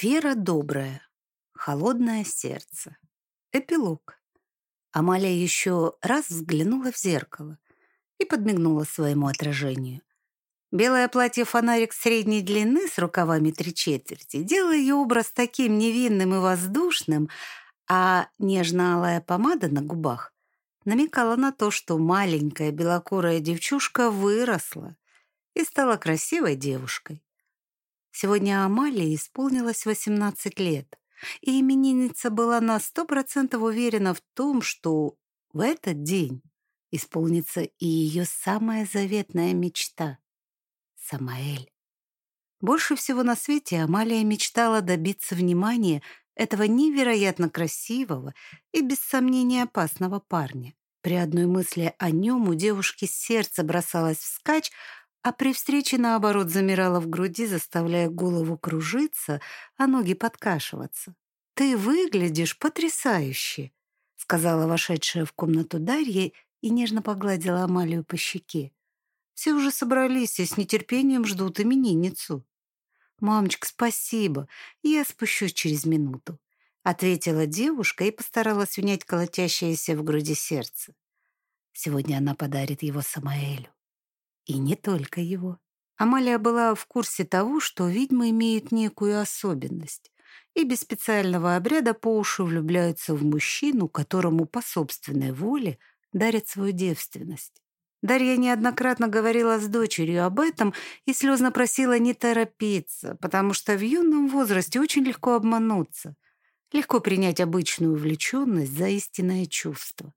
Вера добрая, холодное сердце. Эпилог. Амалия еще раз взглянула в зеркало и подмигнула своему отражению. Белое платье-фонарик средней длины с рукавами три четверти делало ее образ таким невинным и воздушным, а нежно-алая помада на губах намекала на то, что маленькая белокурая девчушка выросла и стала красивой девушкой. Сегодня Амалии исполнилось 18 лет, и именинница была на сто процентов уверена в том, что в этот день исполнится и ее самая заветная мечта — Самаэль. Больше всего на свете Амалия мечтала добиться внимания этого невероятно красивого и, без сомнения, опасного парня. При одной мысли о нем у девушки сердце бросалось вскачь, а при встрече, наоборот, замирала в груди, заставляя голову кружиться, а ноги подкашиваться. «Ты выглядишь потрясающе», — сказала вошедшая в комнату Дарья и нежно погладила Амалию по щеке. «Все уже собрались и с нетерпением ждут именинницу». «Мамочка, спасибо, я спущусь через минуту», — ответила девушка и постаралась унять колотящееся в груди сердце. Сегодня она подарит его Самаэлю. И не только его. Амалия была в курсе того, что ведьмы имеют некую особенность и без специального обряда по уши влюбляются в мужчину, которому по собственной воле дарят свою девственность. Дарья неоднократно говорила с дочерью об этом и слезно просила не торопиться, потому что в юном возрасте очень легко обмануться, легко принять обычную увлеченность за истинное чувство.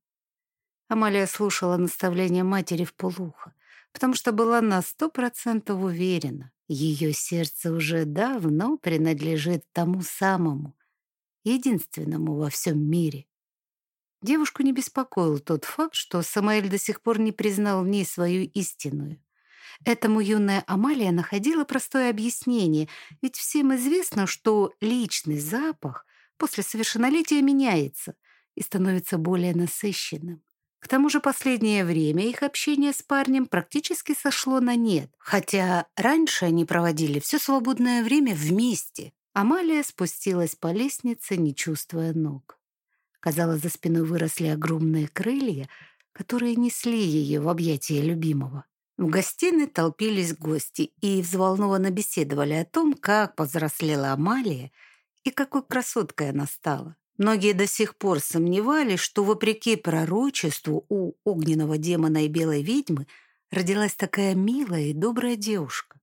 Амалия слушала наставления матери в полухо потому что была на сто процентов уверена, ее сердце уже давно принадлежит тому самому, единственному во всем мире. Девушку не беспокоил тот факт, что Самаэль до сих пор не признал в ней свою истинную. Этому юная Амалия находила простое объяснение, ведь всем известно, что личный запах после совершеннолетия меняется и становится более насыщенным. К тому же последнее время их общение с парнем практически сошло на нет, хотя раньше они проводили все свободное время вместе. Амалия спустилась по лестнице, не чувствуя ног. Казалось, за спиной выросли огромные крылья, которые несли ее в объятия любимого. В гостиной толпились гости и взволнованно беседовали о том, как повзрослела Амалия и какой красоткой она стала. Многие до сих пор сомневались, что, вопреки пророчеству, у огненного демона и белой ведьмы родилась такая милая и добрая девушка.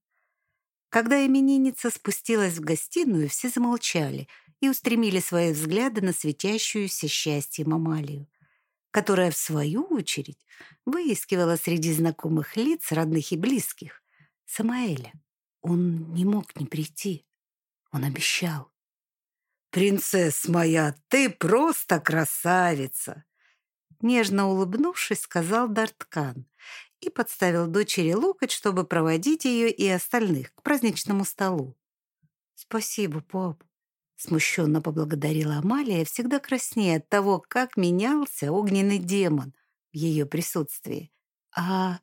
Когда именинница спустилась в гостиную, все замолчали и устремили свои взгляды на светящуюся счастьем Амалию, которая, в свою очередь, выискивала среди знакомых лиц, родных и близких, Самаэля. Он не мог не прийти. Он обещал. «Принцесс моя, ты просто красавица!» Нежно улыбнувшись, сказал Дарткан и подставил дочери локоть, чтобы проводить ее и остальных к праздничному столу. «Спасибо, пап», — смущенно поблагодарила Амалия, всегда краснея от того, как менялся огненный демон в ее присутствии. «А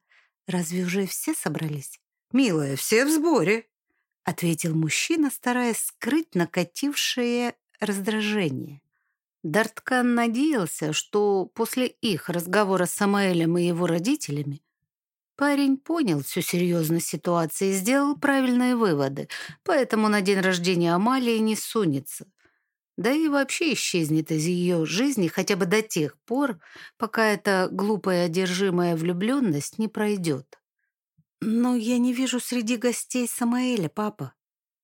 разве уже все собрались?» «Милая, все в сборе», — ответил мужчина, стараясь скрыть накатившее раздражение. Дарткан надеялся, что после их разговора с Самаэлем и его родителями парень понял всю серьезность ситуации и сделал правильные выводы, поэтому на день рождения Амалии не сунется. Да и вообще исчезнет из ее жизни хотя бы до тех пор, пока эта глупая одержимая влюбленность не пройдет. «Но я не вижу среди гостей Самаэля, папа»,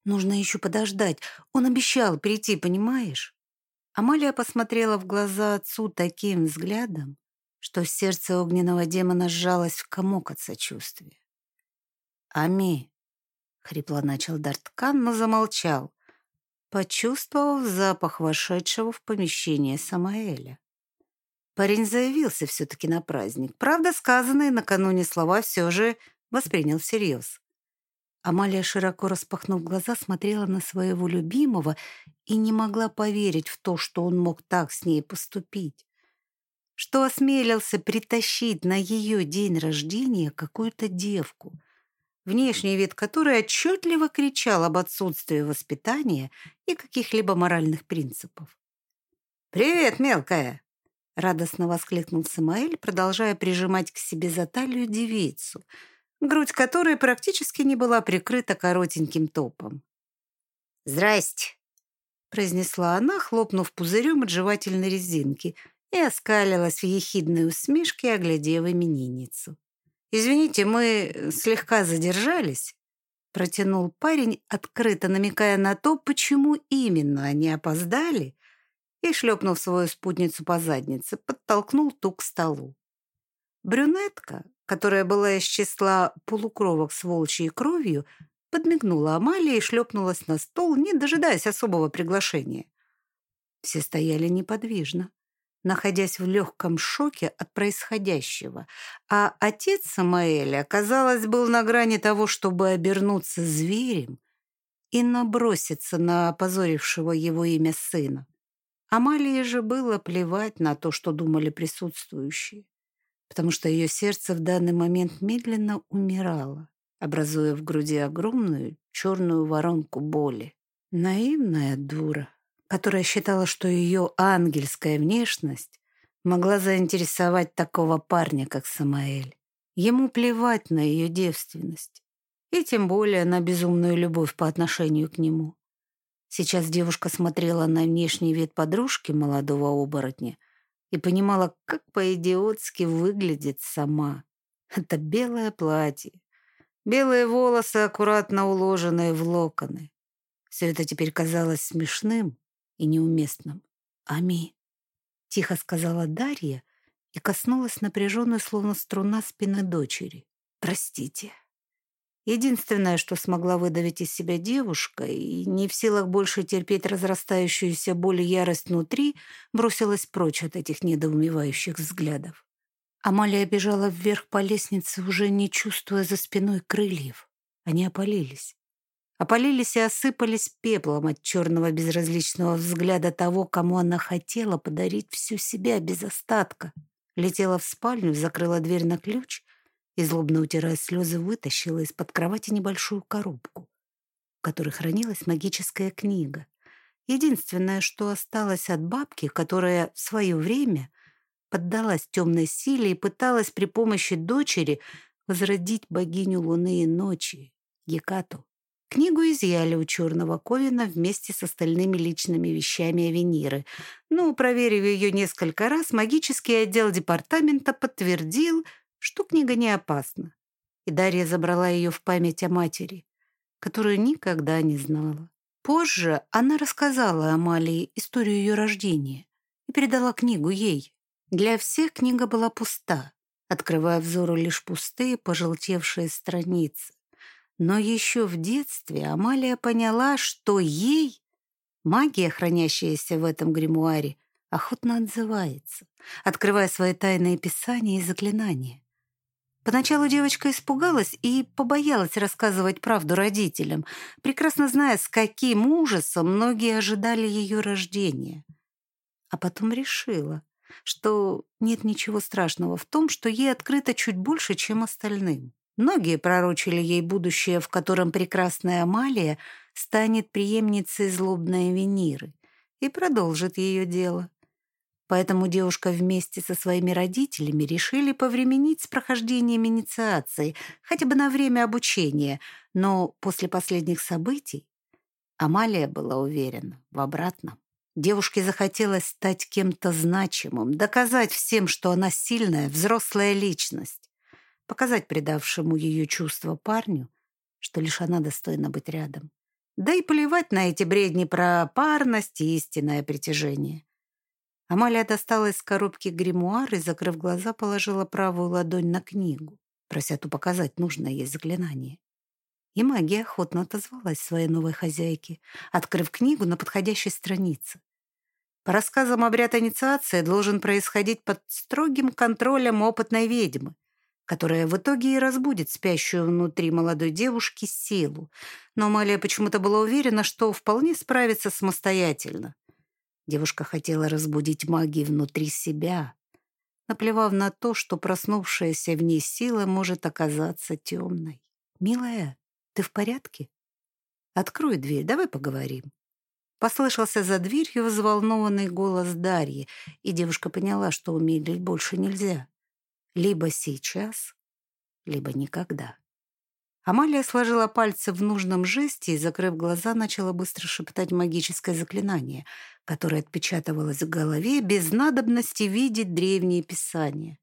Нужно еще подождать. Он обещал прийти, понимаешь? Амалия посмотрела в глаза отцу таким взглядом, что сердце огненного демона сжалось в комок от сочувствия. «Ами!» — хрипло начал Дарткан, но замолчал, почувствовав запах вошедшего в помещение Самаэля. Парень заявился все-таки на праздник. Правда, сказанные накануне слова все же воспринял всерьез. Амалия, широко распахнув глаза, смотрела на своего любимого и не могла поверить в то, что он мог так с ней поступить. Что осмелился притащить на ее день рождения какую-то девку. внешний вид которой отчетливо кричал об отсутствии воспитания и каких-либо моральных принципов. «Привет, мелкая!» — радостно воскликнул Самаэль, продолжая прижимать к себе за талию девицу, грудь которой практически не была прикрыта коротеньким топом. «Здрасте!» — произнесла она, хлопнув пузырем от жевательной резинки, и оскалилась в ехидной усмешке, оглядев именинницу. «Извините, мы слегка задержались», — протянул парень, открыто намекая на то, почему именно они опоздали, и, шлепнув свою спутницу по заднице, подтолкнул ту к столу. Брюнетка, которая была из числа полукровок с волчьей кровью, подмигнула Амалии и шлепнулась на стол, не дожидаясь особого приглашения. Все стояли неподвижно, находясь в легком шоке от происходящего, а отец Самаэля, казалось, был на грани того, чтобы обернуться зверем и наброситься на опозорившего его имя сына. Амалии же было плевать на то, что думали присутствующие, потому что ее сердце в данный момент медленно умирало, образуя в груди огромную черную воронку боли. Наивная дура, которая считала, что ее ангельская внешность могла заинтересовать такого парня, как Самаэль. Ему плевать на ее девственность, и тем более на безумную любовь по отношению к нему. Сейчас девушка смотрела на внешний вид подружки молодого оборотня и понимала, как по-идиотски выглядит сама. Это белое платье, белые волосы, аккуратно уложенные в локоны. Все это теперь казалось смешным и неуместным. «Ами», — тихо сказала Дарья и коснулась напряженной, словно струна спины дочери. «Простите». Единственное, что смогла выдавить из себя девушка, и не в силах больше терпеть разрастающуюся боль и ярость внутри, бросилась прочь от этих недоумевающих взглядов. Амалия бежала вверх по лестнице, уже не чувствуя за спиной крыльев. Они опалились. Опалились и осыпались пеплом от черного безразличного взгляда того, кому она хотела подарить всю себя без остатка. Летела в спальню, закрыла дверь на ключ — и, злобно утирая слезы, вытащила из-под кровати небольшую коробку, в которой хранилась магическая книга. Единственное, что осталось от бабки, которая в свое время поддалась темной силе и пыталась при помощи дочери возродить богиню луны и ночи, Гекату. Книгу изъяли у черного Ковина вместе с остальными личными вещами Авениры. Но, проверив ее несколько раз, магический отдел департамента подтвердил, что книга не опасна, и Дарья забрала ее в память о матери, которую никогда не знала. Позже она рассказала Амалии историю ее рождения и передала книгу ей. Для всех книга была пуста, открывая взору лишь пустые, пожелтевшие страницы. Но еще в детстве Амалия поняла, что ей магия, хранящаяся в этом гримуаре, охотно отзывается, открывая свои тайные писания и заклинания. Поначалу девочка испугалась и побоялась рассказывать правду родителям, прекрасно зная, с каким ужасом многие ожидали ее рождения. А потом решила, что нет ничего страшного в том, что ей открыто чуть больше, чем остальным. Многие пророчили ей будущее, в котором прекрасная Амалия станет преемницей злобной Венеры и продолжит ее дело. Поэтому девушка вместе со своими родителями решили повременить с прохождением инициации, хотя бы на время обучения. Но после последних событий Амалия была уверена в обратном. Девушке захотелось стать кем-то значимым, доказать всем, что она сильная, взрослая личность, показать предавшему ее чувства парню, что лишь она достойна быть рядом. Да и плевать на эти бредни про парность и истинное притяжение. Амалия достала из коробки гримуар и, закрыв глаза, положила правую ладонь на книгу, прося ту показать нужное ей заклинание. И магия охотно отозвалась своей новой хозяйке, открыв книгу на подходящей странице. По рассказам, обряд инициации должен происходить под строгим контролем опытной ведьмы, которая в итоге и разбудит спящую внутри молодой девушки силу. Но Амалия почему-то была уверена, что вполне справится самостоятельно. Девушка хотела разбудить магию внутри себя, наплевав на то, что проснувшаяся в ней сила может оказаться темной. «Милая, ты в порядке? Открой дверь, давай поговорим». Послышался за дверью взволнованный голос Дарьи, и девушка поняла, что умедлить больше нельзя. Либо сейчас, либо никогда. Амалия сложила пальцы в нужном жесте и, закрыв глаза, начала быстро шептать магическое заклинание, которое отпечатывалось в голове без надобности видеть древние писания.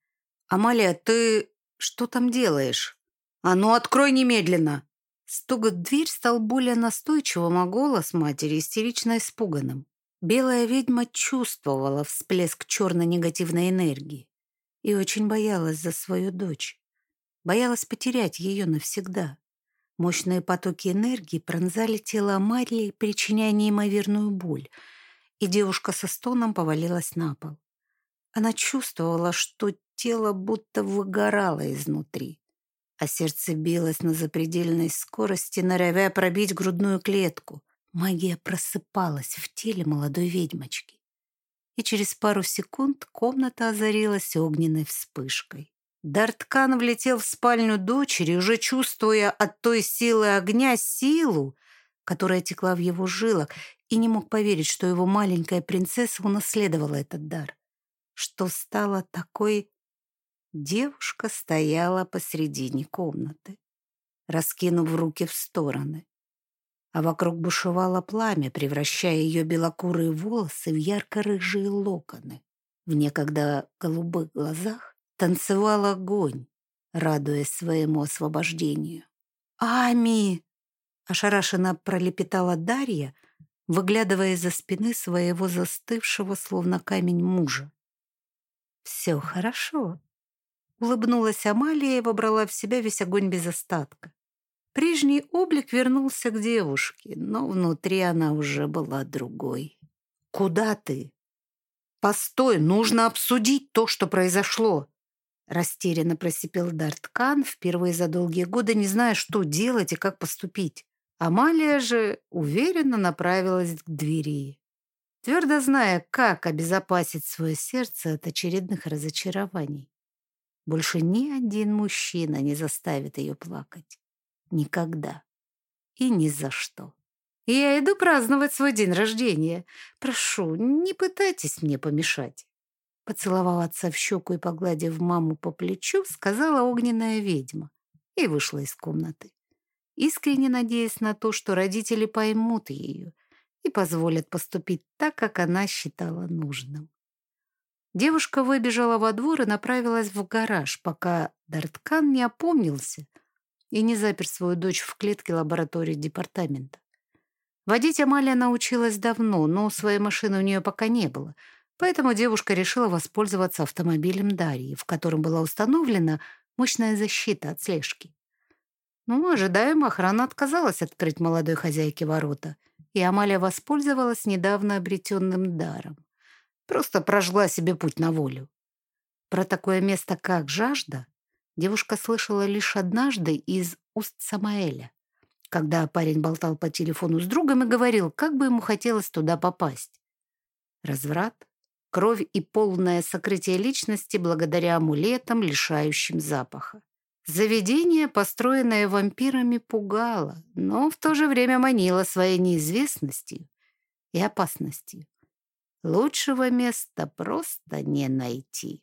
«Амалия, ты что там делаешь? А ну, открой немедленно!» Стук в дверь стал более настойчивым, а голос матери истерично испуганным. Белая ведьма чувствовала всплеск черной негативной энергии и очень боялась за свою дочь. Боялась потерять ее навсегда. Мощные потоки энергии пронзали тело Амалии, причиняя неимоверную боль, и девушка со стоном повалилась на пол. Она чувствовала, что тело будто выгорало изнутри, а сердце билось на запредельной скорости, норовя пробить грудную клетку. Магия просыпалась в теле молодой ведьмочки, и через пару секунд комната озарилась огненной вспышкой. Дарткан влетел в спальню дочери, уже чувствуя от той силы огня силу, которая текла в его жилах, и не мог поверить, что его маленькая принцесса унаследовала этот дар. Что стала такой... Девушка стояла посредине комнаты, раскинув руки в стороны, а вокруг бушевало пламя, превращая ее белокурые волосы в ярко-рыжие локоны. В некогда голубых глазах танцевал огонь, радуясь своему освобождению. «Ами!» — ошарашенно пролепетала Дарья, выглядывая из-за спины своего застывшего, словно камень мужа. «Все хорошо», — улыбнулась Амалия и вобрала в себя весь огонь без остатка. Прежний облик вернулся к девушке, но внутри она уже была другой. «Куда ты?» «Постой, нужно обсудить то, что произошло!» Растерянно просипел Дарткан, впервые за долгие годы не зная, что делать и как поступить. Амалия же уверенно направилась к двери, твердо зная, как обезопасить свое сердце от очередных разочарований. Больше ни один мужчина не заставит ее плакать. Никогда. И ни за что. Я иду праздновать свой день рождения. Прошу, не пытайтесь мне помешать. Поцеловав отца в щеку и погладив маму по плечу, сказала огненная ведьма и вышла из комнаты, искренне надеясь на то, что родители поймут ее и позволят поступить так, как она считала нужным. Девушка выбежала во двор и направилась в гараж, пока Дарткан не опомнился и не запер свою дочь в клетке лаборатории департамента. Водить Амалия научилась давно, но своей машины у нее пока не было — Поэтому девушка решила воспользоваться автомобилем Дарьи, в котором была установлена мощная защита от слежки. Ну, ожидаемо, охрана отказалась открыть молодой хозяйке ворота, и Амалия воспользовалась недавно обретенным даром. Просто прожгла себе путь на волю. Про такое место, как жажда, девушка слышала лишь однажды из уст Самаэля, когда парень болтал по телефону с другом и говорил, как бы ему хотелось туда попасть. Разврат, кровь и полное сокрытие личности благодаря амулетам, лишающим запаха. Заведение, построенное вампирами, пугало, но в то же время манило своей неизвестностью и опасностью. Лучшего места просто не найти.